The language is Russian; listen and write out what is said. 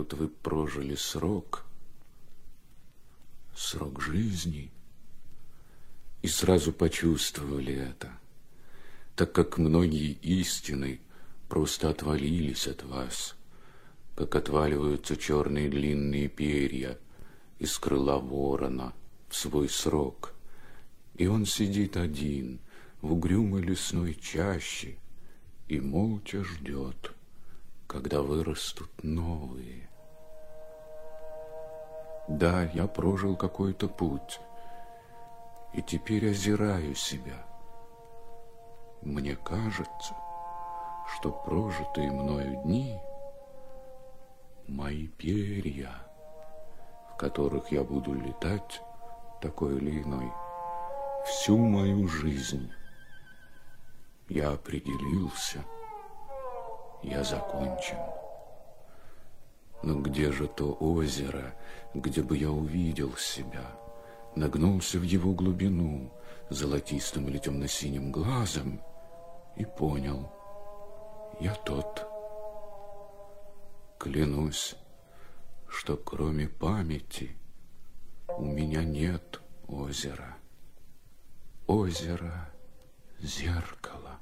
вот вы прожили срок, срок жизни, и сразу почувствовали это, так как многие истины просто отвалились от вас, как отваливаются черные длинные перья из крыла ворона в свой срок. И он сидит один в угрюмой лесной чаще и молча ждет, когда вырастут новые. Да, я прожил какой-то путь, и теперь озираю себя. Мне кажется, что прожитые мною дни — мои перья, в которых я буду летать такой или иной всю мою жизнь. Я определился, я закончен. Но где же то озеро, где бы я увидел себя, нагнулся в его глубину золотистым или темно-синим глазом и понял, я тот. Клянусь, что кроме памяти у меня нет озера. Озеро — зеркало.